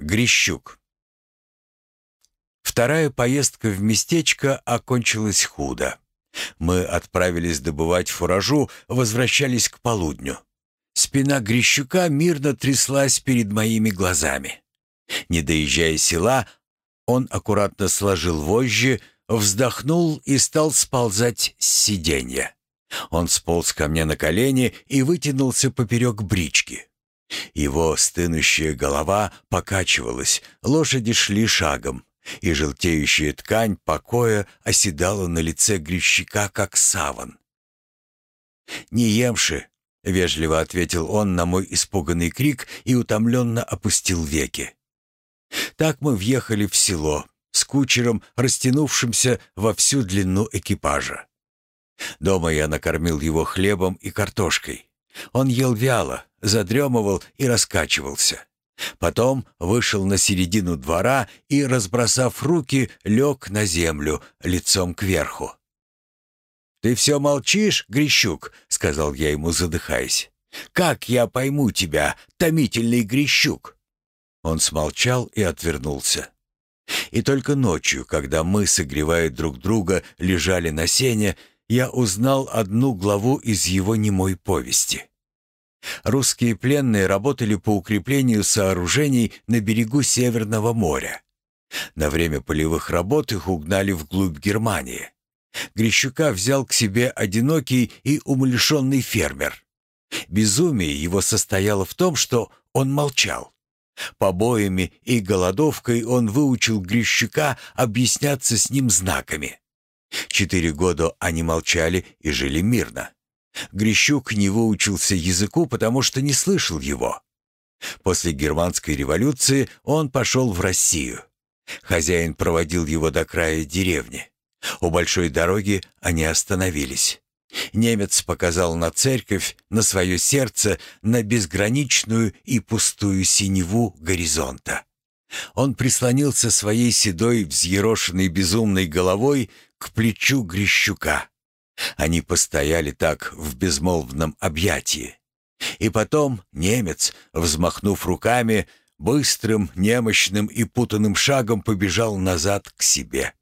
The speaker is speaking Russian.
Грещук. Вторая поездка в местечко окончилась худо. Мы отправились добывать фуражу, возвращались к полудню. Спина Грещука мирно тряслась перед моими глазами. Не доезжая села, он аккуратно сложил вожжи, вздохнул и стал сползать с сиденья. Он сполз ко мне на колени и вытянулся поперек брички. Его стынущая голова покачивалась, лошади шли шагом, и желтеющая ткань покоя оседала на лице грещика, как саван. «Не емши», — вежливо ответил он на мой испуганный крик и утомленно опустил веки. Так мы въехали в село с кучером, растянувшимся во всю длину экипажа. Дома я накормил его хлебом и картошкой. Он ел вяло, задремывал и раскачивался. Потом вышел на середину двора и, разбросав руки, лег на землю, лицом кверху. «Ты все молчишь, Грещук?» — сказал я ему, задыхаясь. «Как я пойму тебя, томительный Грещук?» Он смолчал и отвернулся. И только ночью, когда мы, согревая друг друга, лежали на сене, я узнал одну главу из его немой повести. Русские пленные работали по укреплению сооружений на берегу Северного моря. На время полевых работ их угнали вглубь Германии. Грищука взял к себе одинокий и умалишенный фермер. Безумие его состояло в том, что он молчал. Побоями и голодовкой он выучил Грищука объясняться с ним знаками. Четыре года они молчали и жили мирно. Грищук не выучился языку, потому что не слышал его. После германской революции он пошел в Россию. Хозяин проводил его до края деревни. У большой дороги они остановились. Немец показал на церковь, на свое сердце, на безграничную и пустую синеву горизонта. Он прислонился своей седой, взъерошенной безумной головой к плечу Грищука. Они постояли так в безмолвном объятии. И потом немец, взмахнув руками, быстрым, немощным и путанным шагом побежал назад к себе.